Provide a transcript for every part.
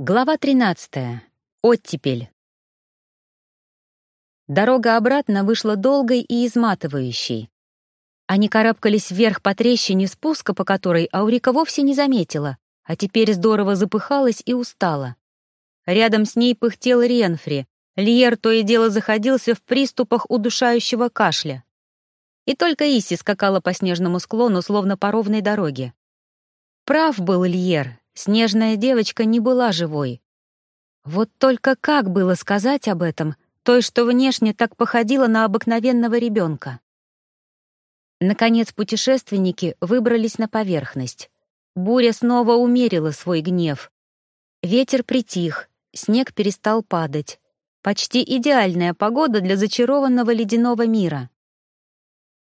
Глава 13. Оттепель. Дорога обратно вышла долгой и изматывающей. Они карабкались вверх по трещине спуска, по которой Аурика вовсе не заметила, а теперь здорово запыхалась и устала. Рядом с ней пыхтел Ренфри. Льер то и дело заходился в приступах удушающего кашля. И только Иси скакала по снежному склону, словно по ровной дороге. Прав был Льер, снежная девочка не была живой. Вот только как было сказать об этом, той, что внешне так походила на обыкновенного ребенка? Наконец путешественники выбрались на поверхность. Буря снова умерила свой гнев. Ветер притих, снег перестал падать. Почти идеальная погода для зачарованного ледяного мира.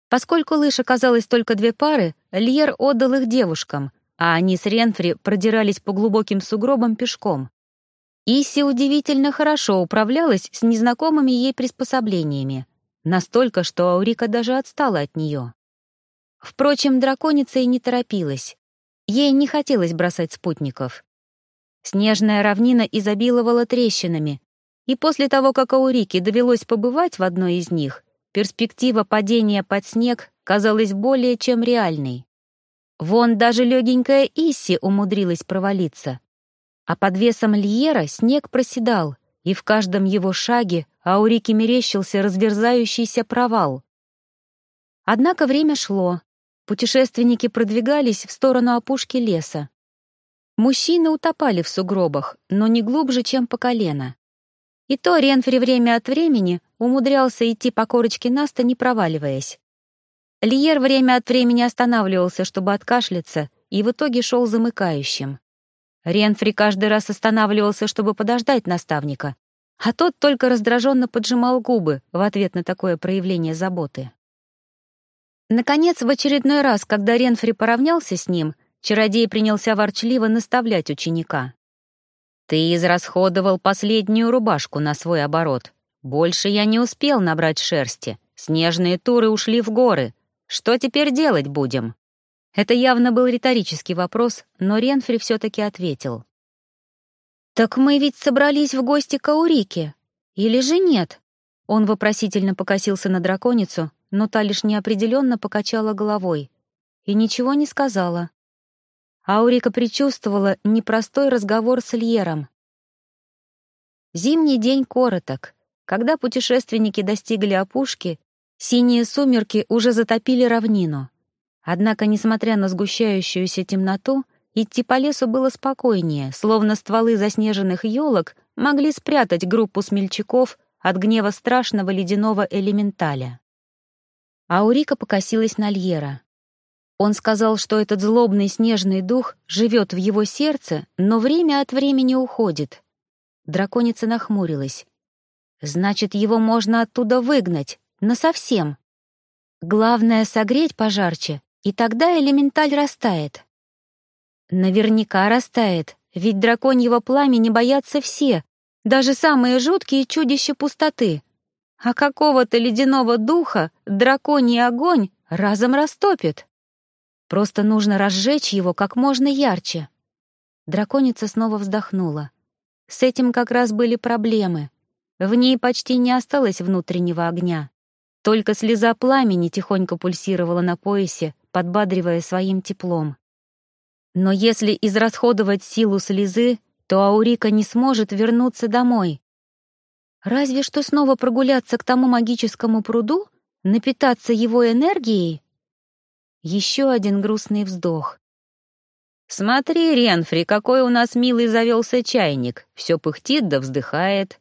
Поскольку лыж оказалось только две пары, Льер отдал их девушкам — а они с Ренфри продирались по глубоким сугробам пешком. Иси удивительно хорошо управлялась с незнакомыми ей приспособлениями, настолько, что Аурика даже отстала от нее. Впрочем, драконица и не торопилась. Ей не хотелось бросать спутников. Снежная равнина изобиловала трещинами, и после того, как Аурике довелось побывать в одной из них, перспектива падения под снег казалась более чем реальной. Вон даже легенькая Исси умудрилась провалиться. А под весом Льера снег проседал, и в каждом его шаге Аурике мерещился разверзающийся провал. Однако время шло. Путешественники продвигались в сторону опушки леса. Мужчины утопали в сугробах, но не глубже, чем по колено. И то Ренфри время от времени умудрялся идти по корочке Наста, не проваливаясь. Льер время от времени останавливался, чтобы откашляться, и в итоге шел замыкающим. Ренфри каждый раз останавливался, чтобы подождать наставника, а тот только раздраженно поджимал губы в ответ на такое проявление заботы. Наконец, в очередной раз, когда Ренфри поравнялся с ним, чародей принялся ворчливо наставлять ученика. «Ты израсходовал последнюю рубашку на свой оборот. Больше я не успел набрать шерсти. Снежные туры ушли в горы. Что теперь делать будем?» Это явно был риторический вопрос, но Ренфри все-таки ответил. «Так мы ведь собрались в гости к Аурике. Или же нет?» Он вопросительно покосился на драконицу, но та лишь неопределенно покачала головой и ничего не сказала. Аурика предчувствовала непростой разговор с Льером. Зимний день короток. Когда путешественники достигли опушки, Синие сумерки уже затопили равнину. Однако, несмотря на сгущающуюся темноту, идти по лесу было спокойнее, словно стволы заснеженных елок могли спрятать группу смельчаков от гнева страшного ледяного элементаля. Аурика покосилась на Льера. Он сказал, что этот злобный снежный дух живет в его сердце, но время от времени уходит. Драконица нахмурилась. «Значит, его можно оттуда выгнать, Насовсем. Главное — согреть пожарче, и тогда элементаль растает. Наверняка растает, ведь драконьего пламени боятся все, даже самые жуткие чудища пустоты. А какого-то ледяного духа драконий огонь разом растопит. Просто нужно разжечь его как можно ярче. Драконица снова вздохнула. С этим как раз были проблемы. В ней почти не осталось внутреннего огня. Только слеза пламени тихонько пульсировала на поясе, подбадривая своим теплом. Но если израсходовать силу слезы, то Аурика не сможет вернуться домой. Разве что снова прогуляться к тому магическому пруду, напитаться его энергией? Еще один грустный вздох. «Смотри, Ренфри, какой у нас милый завелся чайник. Все пыхтит да вздыхает».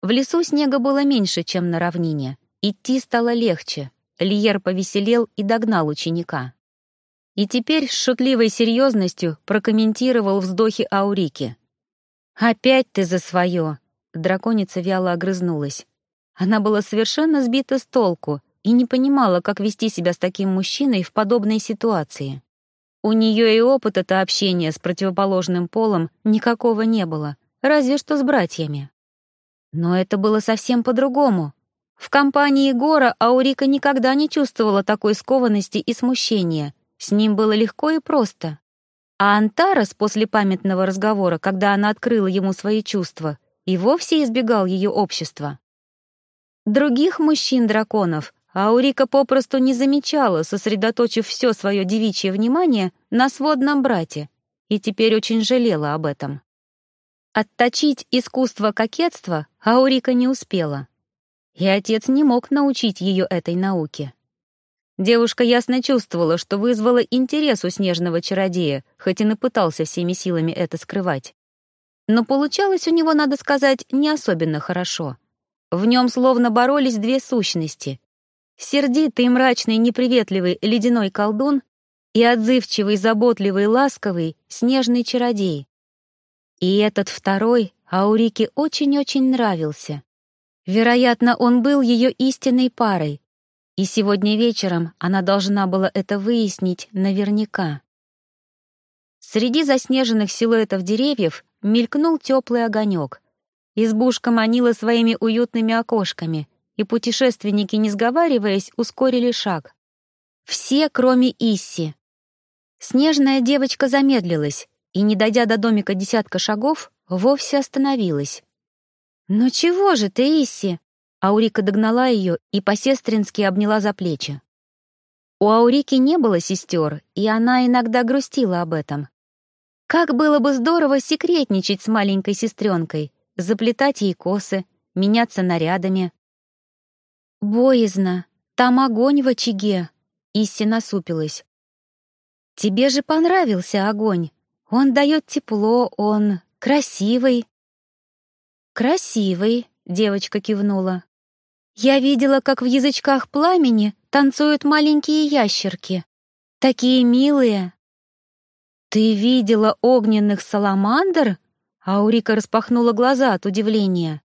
В лесу снега было меньше, чем на равнине. Идти стало легче. Льер повеселел и догнал ученика. И теперь с шутливой серьезностью прокомментировал вздохи Аурики. «Опять ты за свое!» Драконица вяло огрызнулась. Она была совершенно сбита с толку и не понимала, как вести себя с таким мужчиной в подобной ситуации. У нее и опыта-то общения с противоположным полом никакого не было, разве что с братьями. Но это было совсем по-другому. В компании Гора Аурика никогда не чувствовала такой скованности и смущения. С ним было легко и просто. А Антарас после памятного разговора, когда она открыла ему свои чувства, и вовсе избегал ее общества. Других мужчин-драконов Аурика попросту не замечала, сосредоточив все свое девичье внимание на сводном брате, и теперь очень жалела об этом. Отточить искусство кокетства Аурика не успела, и отец не мог научить ее этой науке. Девушка ясно чувствовала, что вызвала интерес у снежного чародея, хоть и напытался всеми силами это скрывать. Но получалось у него, надо сказать, не особенно хорошо. В нем словно боролись две сущности. Сердитый, мрачный, неприветливый ледяной колдун и отзывчивый, заботливый, ласковый, снежный чародей. И этот второй Аурике очень-очень нравился. Вероятно, он был ее истинной парой, и сегодня вечером она должна была это выяснить наверняка. Среди заснеженных силуэтов деревьев мелькнул теплый огонек. Избушка манила своими уютными окошками, и путешественники, не сговариваясь, ускорили шаг. Все, кроме Исси. Снежная девочка замедлилась и, не дойдя до домика десятка шагов, вовсе остановилась. «Ну чего же ты, Исси?» Аурика догнала ее и по-сестрински обняла за плечи. У Аурики не было сестер, и она иногда грустила об этом. Как было бы здорово секретничать с маленькой сестренкой, заплетать ей косы, меняться нарядами. «Боязно, там огонь в очаге», — Исси насупилась. «Тебе же понравился огонь. Он дает тепло, он красивый». «Красивый», — девочка кивнула. Я видела, как в язычках пламени танцуют маленькие ящерки. Такие милые. Ты видела огненных саламандр? Аурика распахнула глаза от удивления.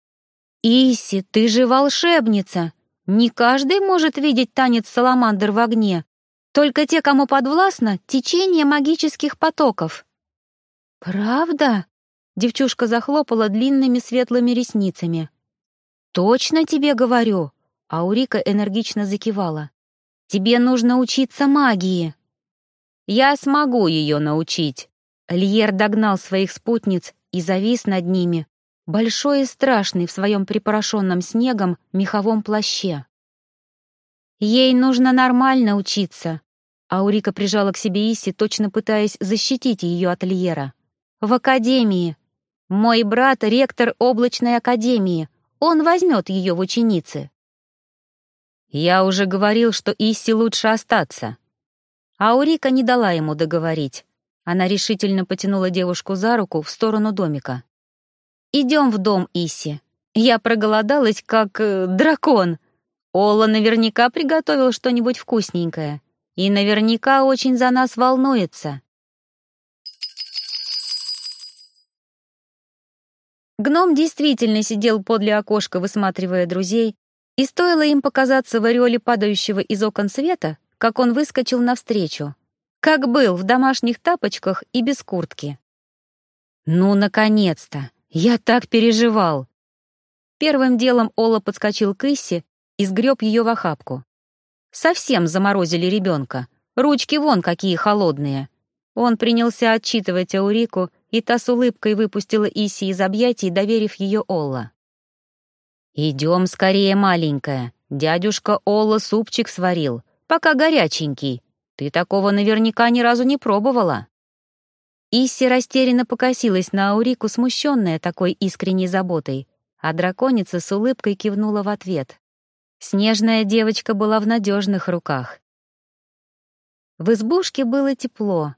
Иси, ты же волшебница. Не каждый может видеть танец саламандр в огне. Только те, кому подвластно течение магических потоков. Правда? Девчушка захлопала длинными светлыми ресницами. «Точно тебе говорю!» Аурика энергично закивала. «Тебе нужно учиться магии!» «Я смогу ее научить!» Льер догнал своих спутниц и завис над ними, большой и страшный в своем припорошенном снегом меховом плаще. «Ей нужно нормально учиться!» Аурика прижала к себе Иси, точно пытаясь защитить ее от Льера. «В академии! Мой брат — ректор облачной академии!» Он возьмет ее в ученицы. Я уже говорил, что Исси лучше остаться. Аурика не дала ему договорить. Она решительно потянула девушку за руку в сторону домика. «Идем в дом, Исси. Я проголодалась, как э, дракон. Ола наверняка приготовил что-нибудь вкусненькое. И наверняка очень за нас волнуется». Гном действительно сидел подле окошка, высматривая друзей, и стоило им показаться в ореоле падающего из окон света, как он выскочил навстречу. Как был, в домашних тапочках и без куртки. «Ну, наконец-то! Я так переживал!» Первым делом Ола подскочил к Иссе и сгреб ее в охапку. Совсем заморозили ребенка. Ручки вон какие холодные. Он принялся отчитывать Аурику и та с улыбкой выпустила Иси из объятий, доверив ее Олла. «Идем скорее, маленькая. Дядюшка Олла супчик сварил, пока горяченький. Ты такого наверняка ни разу не пробовала». Исси растерянно покосилась на Аурику, смущенная такой искренней заботой, а драконица с улыбкой кивнула в ответ. Снежная девочка была в надежных руках. В избушке было тепло,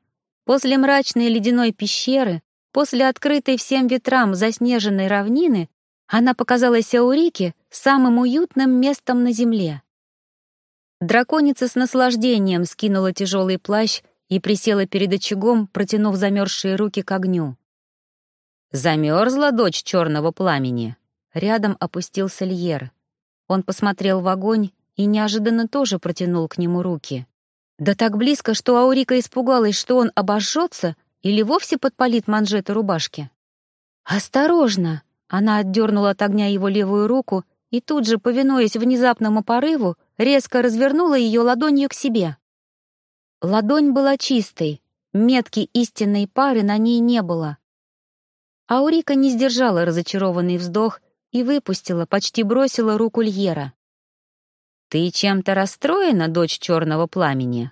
После мрачной ледяной пещеры, после открытой всем ветрам заснеженной равнины, она показалась Аурике самым уютным местом на земле. Драконица с наслаждением скинула тяжелый плащ и присела перед очагом, протянув замерзшие руки к огню. Замерзла дочь черного пламени. Рядом опустился Льер. Он посмотрел в огонь и неожиданно тоже протянул к нему руки. Да так близко, что Аурика испугалась, что он обожжется или вовсе подпалит манжеты рубашки. «Осторожно!» — она отдернула от огня его левую руку и тут же, повинуясь внезапному порыву, резко развернула ее ладонью к себе. Ладонь была чистой, метки истинной пары на ней не было. Аурика не сдержала разочарованный вздох и выпустила, почти бросила руку Льера. «Ты чем-то расстроена, дочь черного пламени?»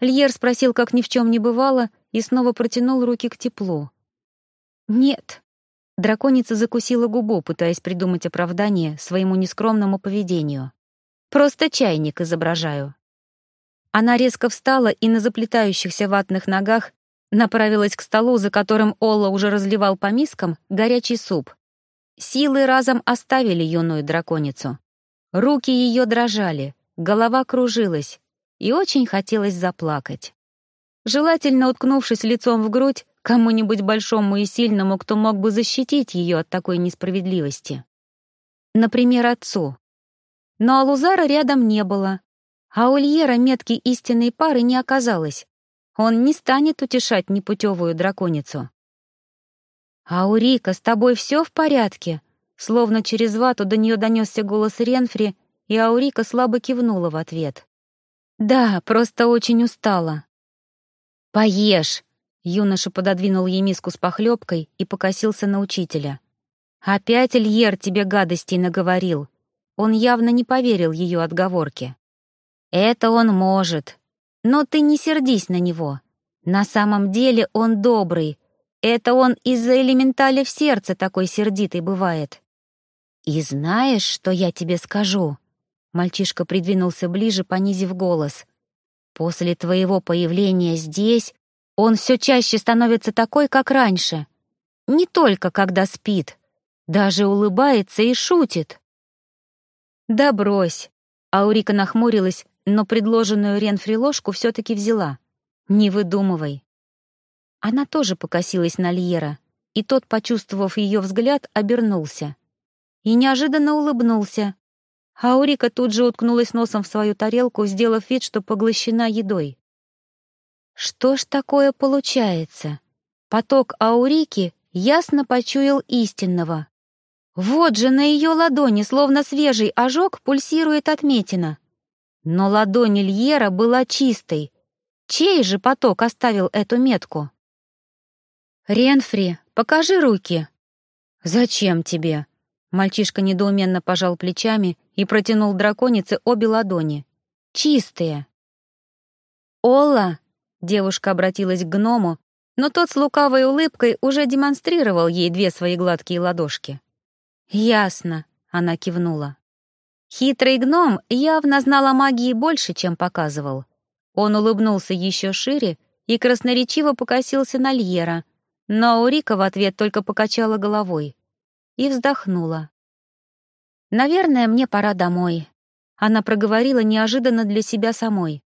Льер спросил, как ни в чем не бывало, и снова протянул руки к теплу. «Нет». Драконица закусила губу, пытаясь придумать оправдание своему нескромному поведению. «Просто чайник изображаю». Она резко встала и на заплетающихся ватных ногах направилась к столу, за которым Олла уже разливал по мискам горячий суп. Силы разом оставили юную драконицу. Руки ее дрожали, голова кружилась, и очень хотелось заплакать. Желательно уткнувшись лицом в грудь кому-нибудь большому и сильному, кто мог бы защитить ее от такой несправедливости. Например, отцу. Но Алузара рядом не было, а у Льера метки истинной пары не оказалось. Он не станет утешать непутевую драконицу. «Аурика, с тобой все в порядке?» Словно через вату до нее донесся голос Ренфри, и Аурика слабо кивнула в ответ. «Да, просто очень устала». «Поешь!» — юноша пододвинул ей миску с похлебкой и покосился на учителя. «Опять Льер тебе гадостей наговорил». Он явно не поверил ее отговорке. «Это он может. Но ты не сердись на него. На самом деле он добрый. Это он из-за элементаля в сердце такой сердитый бывает. И знаешь, что я тебе скажу?» Мальчишка придвинулся ближе, понизив голос. «После твоего появления здесь он все чаще становится такой, как раньше. Не только когда спит, даже улыбается и шутит». «Да брось!» Аурика нахмурилась, но предложенную Ренфри ложку все-таки взяла. «Не выдумывай». Она тоже покосилась на Льера, и тот, почувствовав ее взгляд, обернулся. И неожиданно улыбнулся, Аурика тут же уткнулась носом в свою тарелку, сделав вид, что поглощена едой. Что ж такое получается? Поток Аурики ясно почуял истинного. Вот же на ее ладони, словно свежий ожог, пульсирует отметина. Но ладонь Ильера была чистой. Чей же поток оставил эту метку? «Ренфри, покажи руки». «Зачем тебе?» Мальчишка недоуменно пожал плечами и протянул драконице обе ладони. «Чистые!» «Ола!» — девушка обратилась к гному, но тот с лукавой улыбкой уже демонстрировал ей две свои гладкие ладошки. «Ясно», — она кивнула. Хитрый гном явно знал о магии больше, чем показывал. Он улыбнулся еще шире и красноречиво покосился на Льера, но Урика в ответ только покачала головой и вздохнула. «Наверное, мне пора домой». Она проговорила неожиданно для себя самой.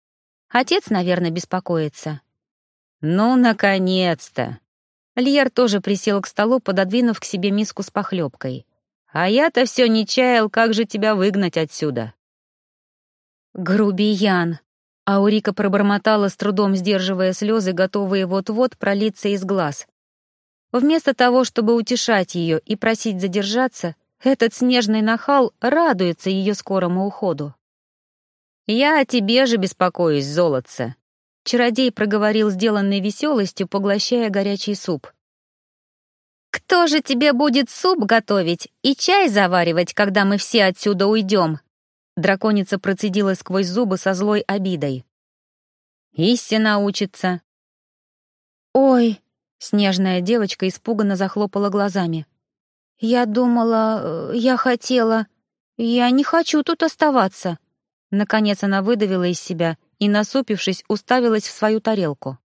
Отец, наверное, беспокоится. «Ну, наконец-то!» Льер тоже присел к столу, пододвинув к себе миску с похлебкой. «А я-то все не чаял, как же тебя выгнать отсюда?» «Грубиян!» Аурика пробормотала, с трудом сдерживая слезы, готовые вот-вот пролиться из глаз. Вместо того, чтобы утешать ее и просить задержаться, этот снежный нахал радуется ее скорому уходу. «Я о тебе же беспокоюсь, золотце», — чародей проговорил сделанной веселостью, поглощая горячий суп. «Кто же тебе будет суп готовить и чай заваривать, когда мы все отсюда уйдем?» Драконица процедила сквозь зубы со злой обидой. «Истина учится». «Ой!» Снежная девочка испуганно захлопала глазами. «Я думала... Э, я хотела... Я не хочу тут оставаться». Наконец она выдавила из себя и, насупившись, уставилась в свою тарелку.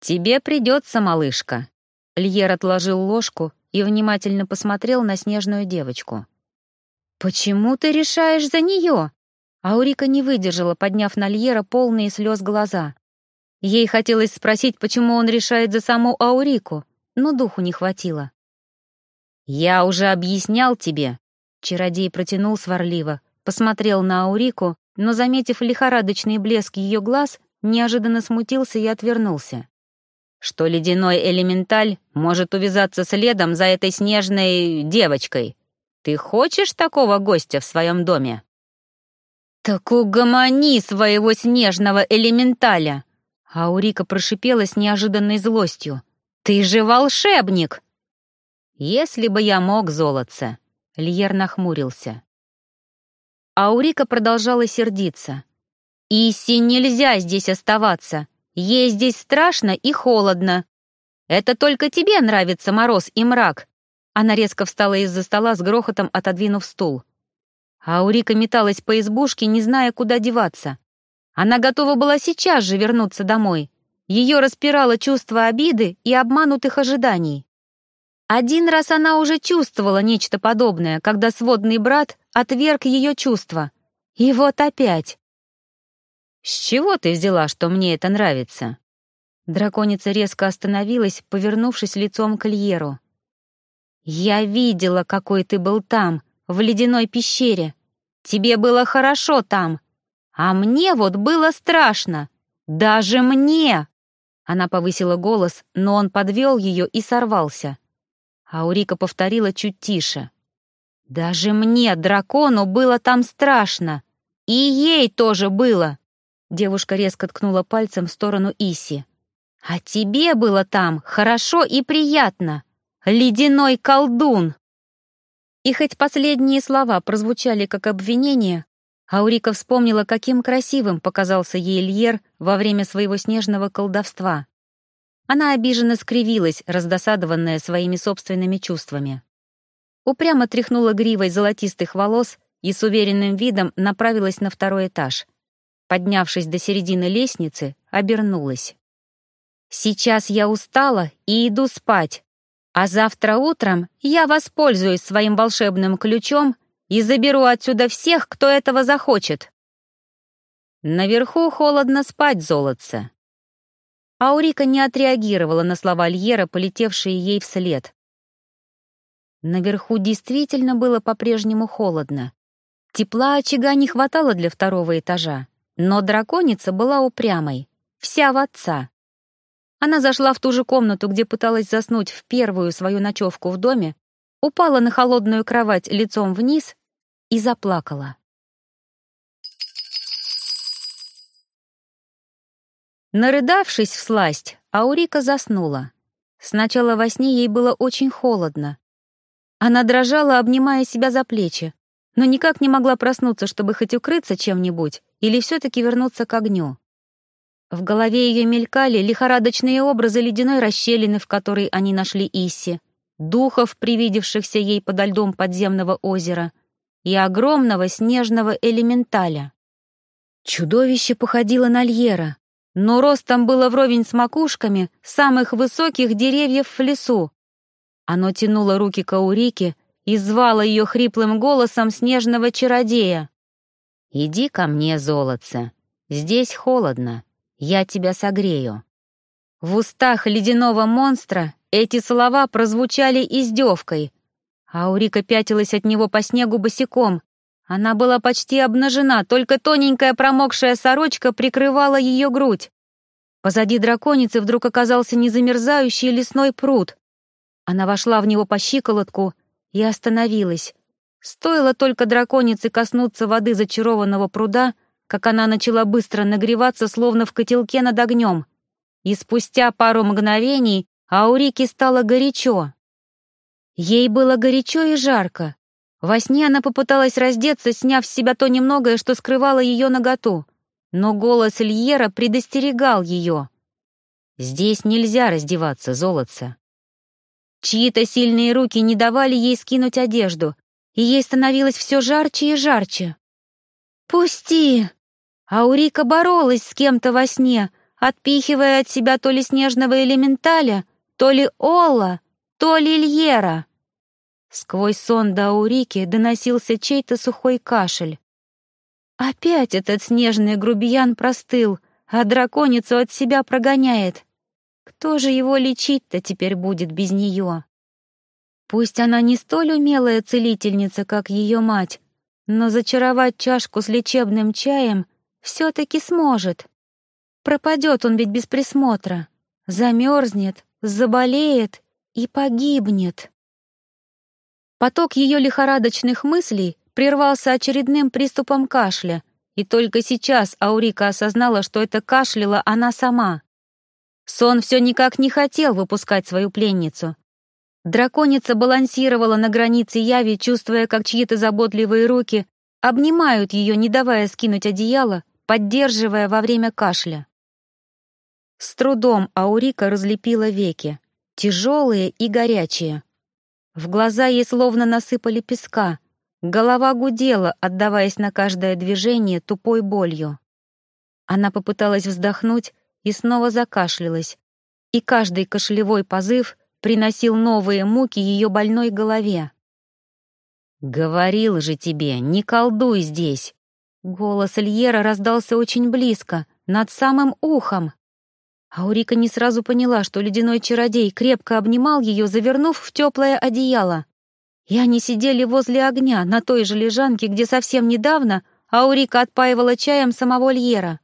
«Тебе придется, малышка». Льер отложил ложку и внимательно посмотрел на снежную девочку. «Почему ты решаешь за нее?» Аурика не выдержала, подняв на Льера полные слез глаза. Ей хотелось спросить, почему он решает за саму Аурику, но духу не хватило. «Я уже объяснял тебе», — чародей протянул сварливо, посмотрел на Аурику, но, заметив лихорадочный блеск ее глаз, неожиданно смутился и отвернулся. «Что ледяной элементаль может увязаться следом за этой снежной девочкой. Ты хочешь такого гостя в своем доме?» «Так угомони своего снежного элементаля!» Аурика прошипела с неожиданной злостью. «Ты же волшебник!» «Если бы я мог, золотце!» Льер нахмурился. Аурика продолжала сердиться. «Исси, нельзя здесь оставаться. Ей здесь страшно и холодно. Это только тебе нравится мороз и мрак». Она резко встала из-за стола с грохотом, отодвинув стул. Аурика металась по избушке, не зная, куда деваться. Она готова была сейчас же вернуться домой. Ее распирало чувство обиды и обманутых ожиданий. Один раз она уже чувствовала нечто подобное, когда сводный брат отверг ее чувства. И вот опять. «С чего ты взяла, что мне это нравится?» Драконица резко остановилась, повернувшись лицом к Льеру. «Я видела, какой ты был там, в ледяной пещере. Тебе было хорошо там. А мне вот было страшно. Даже мне!» Она повысила голос, но он подвел ее и сорвался. Аурика повторила чуть тише. «Даже мне, дракону, было там страшно. И ей тоже было!» Девушка резко ткнула пальцем в сторону Иси. «А тебе было там хорошо и приятно. Ледяной колдун!» И хоть последние слова прозвучали как обвинение, Аурика вспомнила, каким красивым показался ей Льер во время своего снежного колдовства. Она обиженно скривилась, раздосадованная своими собственными чувствами. Упрямо тряхнула гривой золотистых волос и с уверенным видом направилась на второй этаж. Поднявшись до середины лестницы, обернулась. «Сейчас я устала и иду спать, а завтра утром я воспользуюсь своим волшебным ключом и заберу отсюда всех, кто этого захочет». Наверху холодно спать, золотце. Аурика не отреагировала на слова Льера, полетевшие ей вслед. Наверху действительно было по-прежнему холодно. Тепла очага не хватало для второго этажа, но драконица была упрямой, вся в отца. Она зашла в ту же комнату, где пыталась заснуть в первую свою ночевку в доме, упала на холодную кровать лицом вниз и заплакала. Нарыдавшись в сласть, Аурика заснула. Сначала во сне ей было очень холодно. Она дрожала, обнимая себя за плечи, но никак не могла проснуться, чтобы хоть укрыться чем-нибудь или все-таки вернуться к огню. В голове ее мелькали лихорадочные образы ледяной расщелины, в которой они нашли Исси, духов, привидевшихся ей подо льдом подземного озера, и огромного снежного элементаля. Чудовище походило на Льера, но ростом было вровень с макушками самых высоких деревьев в лесу. Оно тянуло руки к Аурике и звало ее хриплым голосом снежного чародея. «Иди ко мне, золотце, здесь холодно, я тебя согрею». В устах ледяного монстра эти слова прозвучали издевкой. Аурика пятилась от него по снегу босиком, она была почти обнажена, только тоненькая промокшая сорочка прикрывала ее грудь. Позади драконицы вдруг оказался незамерзающий лесной пруд. Она вошла в него по щиколотку и остановилась. Стоило только драконице коснуться воды зачарованного пруда, как она начала быстро нагреваться, словно в котелке над огнем. И спустя пару мгновений Аурике стало горячо. Ей было горячо и жарко, во сне она попыталась раздеться, сняв с себя то немногое, что скрывало ее наготу. Но голос Льера предостерегал ее. «Здесь нельзя раздеваться, золотце». Чьи-то сильные руки не давали ей скинуть одежду, и ей становилось все жарче и жарче. «Пусти!» Аурика боролась с кем-то во сне, отпихивая от себя то ли снежного элементаля, то ли Олла, то ли Льера. Сквозь сон до Аурики доносился чей-то сухой кашель. Опять этот снежный грубиян простыл, а драконицу от себя прогоняет. Кто же его лечить-то теперь будет без нее? Пусть она не столь умелая целительница, как ее мать, но зачаровать чашку с лечебным чаем все-таки сможет. Пропадет он ведь без присмотра, замерзнет, заболеет и погибнет. Поток ее лихорадочных мыслей прервался очередным приступом кашля, и только сейчас Аурика осознала, что это кашляла она сама. Сон все никак не хотел выпускать свою пленницу. Драконица балансировала на границе яви, чувствуя, как чьи-то заботливые руки обнимают ее, не давая скинуть одеяло, поддерживая во время кашля. С трудом Аурика разлепила веки, тяжелые и горячие. В глаза ей словно насыпали песка, голова гудела, отдаваясь на каждое движение тупой болью. Она попыталась вздохнуть и снова закашлялась, и каждый кашлевой позыв приносил новые муки ее больной голове. «Говорил же тебе, не колдуй здесь!» Голос Льера раздался очень близко, над самым ухом. Аурика не сразу поняла, что ледяной чародей крепко обнимал ее, завернув в теплое одеяло. И они сидели возле огня, на той же лежанке, где совсем недавно Аурика отпаивала чаем самого Льера.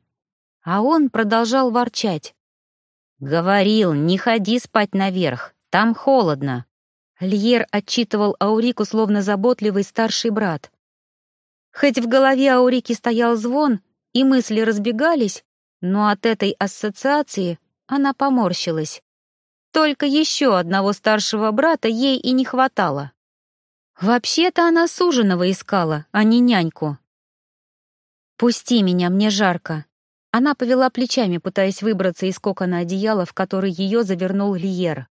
А он продолжал ворчать. «Говорил, не ходи спать наверх, там холодно». Льер отчитывал Аурику словно заботливый старший брат. Хоть в голове Аурики стоял звон, и мысли разбегались, но от этой ассоциации она поморщилась. Только еще одного старшего брата ей и не хватало. Вообще-то она суженого искала, а не няньку. «Пусти меня, мне жарко». Она повела плечами, пытаясь выбраться из кокона одеяла, в который ее завернул Лиер.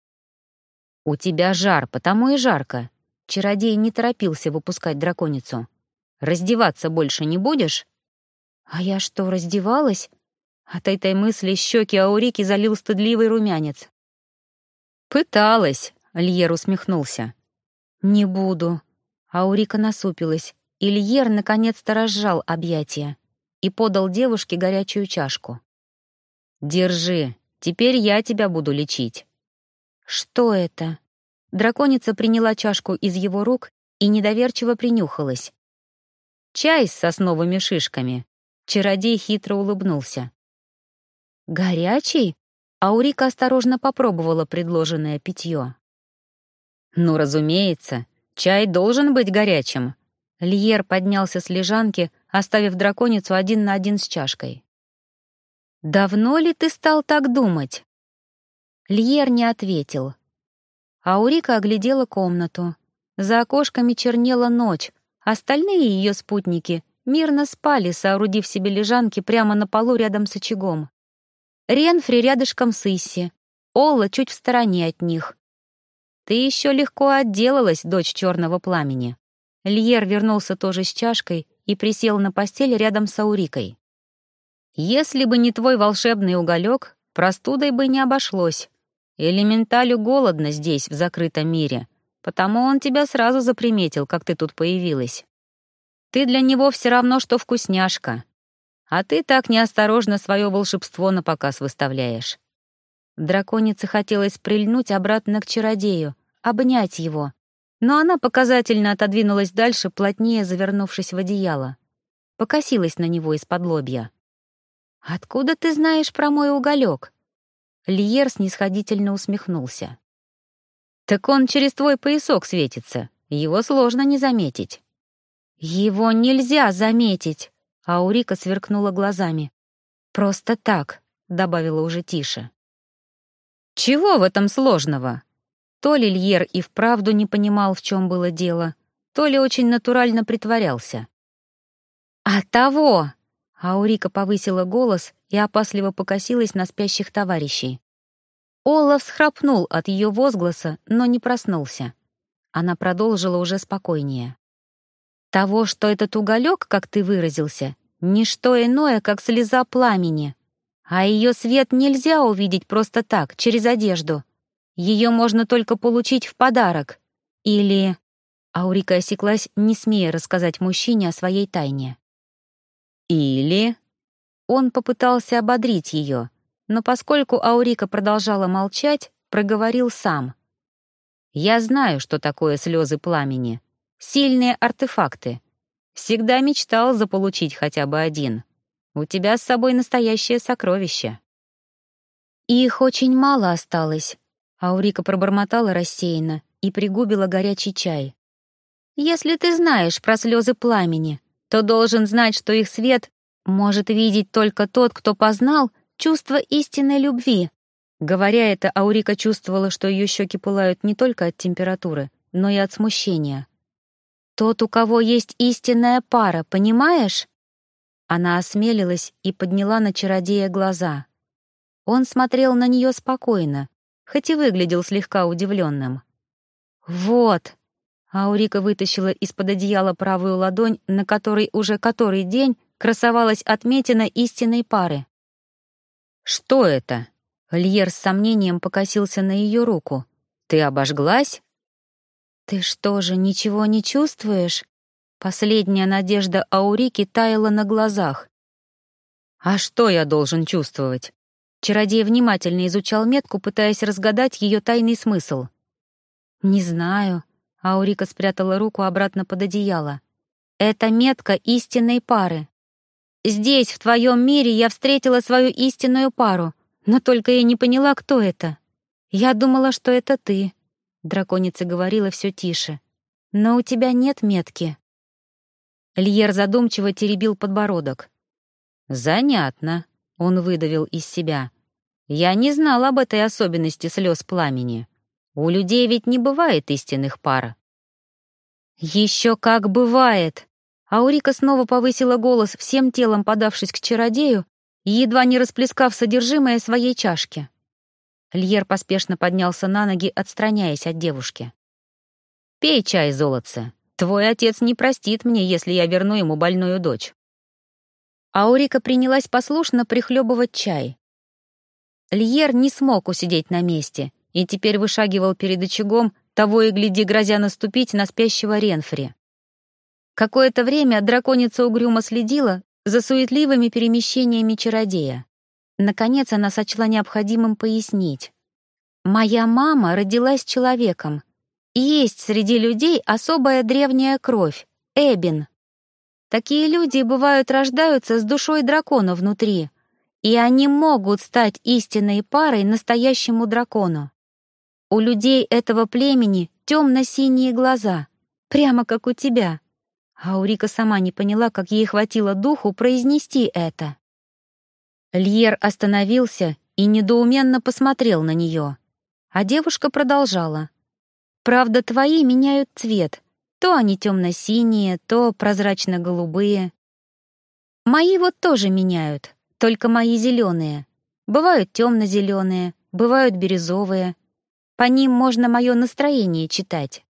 «У тебя жар, потому и жарко». Чародей не торопился выпускать драконицу. «Раздеваться больше не будешь?» «А я что, раздевалась?» От этой мысли щеки Аурики залил стыдливый румянец. «Пыталась», — Льер усмехнулся. «Не буду». Аурика насупилась, и Льер наконец-то разжал объятия и подал девушке горячую чашку. «Держи, теперь я тебя буду лечить». «Что это?» Драконица приняла чашку из его рук и недоверчиво принюхалась. «Чай с сосновыми шишками». Чародей хитро улыбнулся. «Горячий?» Аурика осторожно попробовала предложенное питье. «Ну, разумеется, чай должен быть горячим». Льер поднялся с лежанки, оставив драконицу один на один с чашкой. «Давно ли ты стал так думать?» Льер не ответил. Аурика оглядела комнату. За окошками чернела ночь, остальные ее спутники мирно спали, соорудив себе лежанки прямо на полу рядом с очагом. Ренфри рядышком с Исси, Олла чуть в стороне от них. Ты еще легко отделалась, дочь черного пламени. Льер вернулся тоже с чашкой и присел на постель рядом с Аурикой. Если бы не твой волшебный уголек, простудой бы не обошлось. Элементалю голодно здесь, в закрытом мире, потому он тебя сразу заприметил, как ты тут появилась. Ты для него все равно, что вкусняшка. А ты так неосторожно свое волшебство на показ выставляешь. Драконице хотелось прильнуть обратно к чародею, обнять его, но она показательно отодвинулась дальше, плотнее завернувшись в одеяло. Покосилась на него из-под лобья. «Откуда ты знаешь про мой уголек?» Льер снисходительно усмехнулся. «Так он через твой поясок светится, его сложно не заметить». «Его нельзя заметить!» Аурика сверкнула глазами. «Просто так», — добавила уже тише. «Чего в этом сложного?» То ли Льер и вправду не понимал, в чем было дело, то ли очень натурально притворялся. «А того!» — Аурика повысила голос и опасливо покосилась на спящих товарищей. Олаф схрапнул от ее возгласа, но не проснулся. Она продолжила уже спокойнее. Того, что этот уголек, как ты выразился, не что иное, как слеза пламени. А ее свет нельзя увидеть просто так, через одежду. Ее можно только получить в подарок. Или... Аурика осеклась, не смея рассказать мужчине о своей тайне. Или... Он попытался ободрить ее, но поскольку Аурика продолжала молчать, проговорил сам. «Я знаю, что такое слезы пламени. Сильные артефакты. Всегда мечтал заполучить хотя бы один. У тебя с собой настоящее сокровище». «Их очень мало осталось», — Аурика пробормотала рассеянно и пригубила горячий чай. «Если ты знаешь про слезы пламени, то должен знать, что их свет может видеть только тот, кто познал чувство истинной любви. Говоря это, Аурика чувствовала, что ее щеки пылают не только от температуры, но и от смущения. «Тот, у кого есть истинная пара, понимаешь?» Она осмелилась и подняла на чародея глаза. Он смотрел на нее спокойно, хоть и выглядел слегка удивленным. «Вот!» Аурика вытащила из-под одеяла правую ладонь, на которой уже который день красовалась отметина истинной пары. «Что это?» Льер с сомнением покосился на ее руку. «Ты обожглась?» «Ты что же, ничего не чувствуешь?» Последняя надежда Аурики таяла на глазах. «А что я должен чувствовать?» Чародей внимательно изучал метку, пытаясь разгадать ее тайный смысл. «Не знаю», — Аурика спрятала руку обратно под одеяло. «Это метка истинной пары. Здесь, в твоем мире, я встретила свою истинную пару, но только я не поняла, кто это. Я думала, что это ты», — драконица говорила все тише. «Но у тебя нет метки». Льер задумчиво теребил подбородок. «Занятно», — он выдавил из себя. «Я не знал об этой особенности слез пламени. У людей ведь не бывает истинных пар». «Еще как бывает!» Аурика снова повысила голос, всем телом подавшись к чародею едва не расплескав содержимое своей чашки. Льер поспешно поднялся на ноги, отстраняясь от девушки. «Пей чай, золотце. Твой отец не простит мне, если я верну ему больную дочь». Аурика принялась послушно прихлебывать чай. Льер не смог усидеть на месте и теперь вышагивал перед очагом, того и гляди, грозя наступить на спящего Ренфри. Какое-то время драконица угрюмо следила, за суетливыми перемещениями чародея. Наконец она сочла необходимым пояснить. «Моя мама родилась человеком. Есть среди людей особая древняя кровь — Эбин. Такие люди, бывают, рождаются с душой дракона внутри, и они могут стать истинной парой настоящему дракону. У людей этого племени темно-синие глаза, прямо как у тебя. Аурика сама не поняла, как ей хватило духу произнести это. Льер остановился и недоуменно посмотрел на нее. А девушка продолжала. «Правда, твои меняют цвет. То они темно-синие, то прозрачно-голубые. Мои вот тоже меняют, только мои зеленые. Бывают темно-зеленые, бывают бирюзовые. По ним можно мое настроение читать.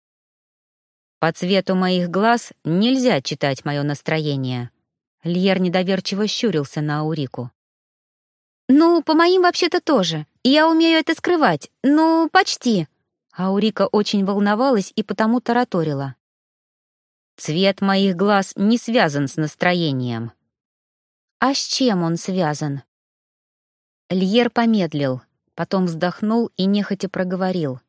По цвету моих глаз нельзя читать мое настроение. Льер недоверчиво щурился на Аурику. «Ну, по моим вообще-то тоже. Я умею это скрывать. Ну, почти». Аурика очень волновалась и потому тараторила. «Цвет моих глаз не связан с настроением». «А с чем он связан?» Льер помедлил, потом вздохнул и нехотя проговорил.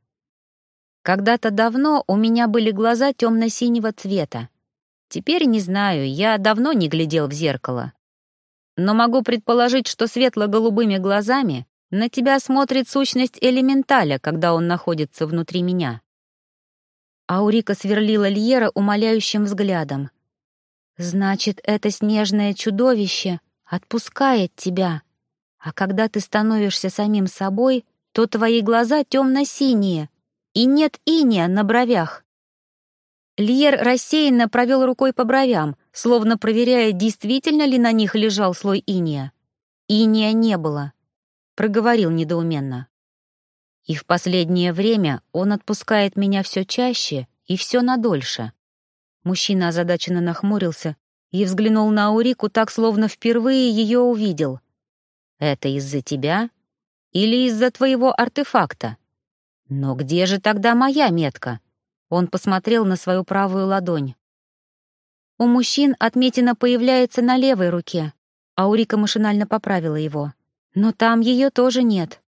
Когда-то давно у меня были глаза темно-синего цвета. Теперь не знаю, я давно не глядел в зеркало. Но могу предположить, что светло-голубыми глазами на тебя смотрит сущность элементаля, когда он находится внутри меня. Аурика сверлила Льера умоляющим взглядом. «Значит, это снежное чудовище отпускает тебя, а когда ты становишься самим собой, то твои глаза темно-синие, и нет иния на бровях. Льер рассеянно провел рукой по бровям, словно проверяя, действительно ли на них лежал слой иния. Иния не было. Проговорил недоуменно. И в последнее время он отпускает меня все чаще и все надольше. Мужчина озадаченно нахмурился и взглянул на Аурику так, словно впервые ее увидел. «Это из-за тебя или из-за твоего артефакта?» Но где же тогда моя метка? Он посмотрел на свою правую ладонь. У мужчин отметина появляется на левой руке, а Урика машинально поправила его. Но там ее тоже нет.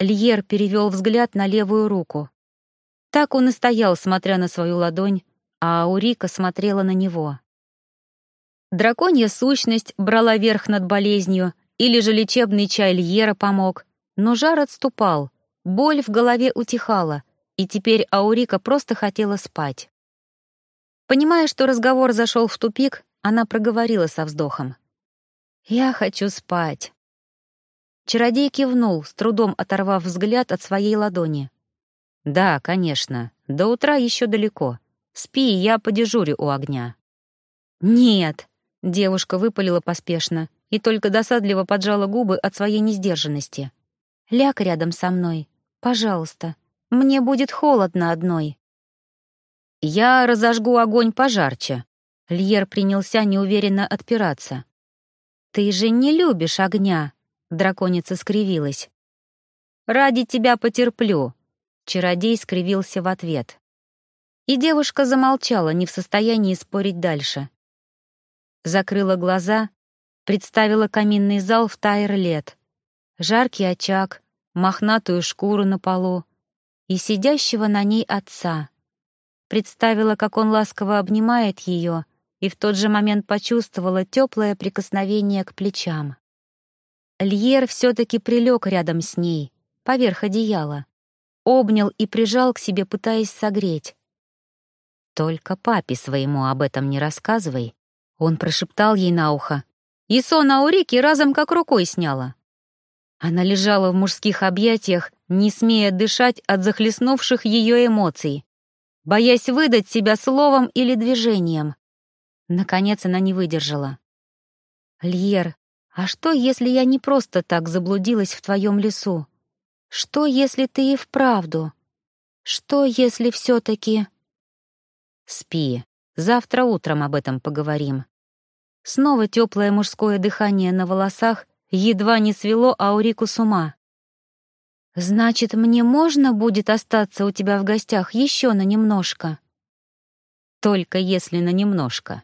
Льер перевел взгляд на левую руку. Так он и стоял, смотря на свою ладонь, а Аурика смотрела на него. Драконья сущность брала верх над болезнью, или же лечебный чай Льера помог, но жар отступал, Боль в голове утихала, и теперь Аурика просто хотела спать. Понимая, что разговор зашел в тупик, она проговорила со вздохом. «Я хочу спать». Чародей кивнул, с трудом оторвав взгляд от своей ладони. «Да, конечно. До утра еще далеко. Спи, я подежурю у огня». «Нет», — девушка выпалила поспешно и только досадливо поджала губы от своей несдержанности. «Ляг рядом со мной. Пожалуйста. Мне будет холодно одной». «Я разожгу огонь пожарче». Льер принялся неуверенно отпираться. «Ты же не любишь огня», — драконица скривилась. «Ради тебя потерплю», — чародей скривился в ответ. И девушка замолчала, не в состоянии спорить дальше. Закрыла глаза, представила каминный зал в Тайр-Лет, жаркий очаг, мохнатую шкуру на полу и сидящего на ней отца. Представила, как он ласково обнимает ее, и в тот же момент почувствовала теплое прикосновение к плечам. Льер все-таки прилег рядом с ней, поверх одеяла, обнял и прижал к себе, пытаясь согреть. «Только папе своему об этом не рассказывай», — он прошептал ей на ухо. И сон Аурики разом как рукой сняла. Она лежала в мужских объятиях, не смея дышать от захлестнувших ее эмоций, боясь выдать себя словом или движением. Наконец она не выдержала. «Льер, а что, если я не просто так заблудилась в твоем лесу? Что, если ты и вправду? Что, если все-таки...» «Спи, завтра утром об этом поговорим». Снова теплое мужское дыхание на волосах едва не свело Аурику с ума. «Значит, мне можно будет остаться у тебя в гостях еще на немножко?» «Только если на немножко»,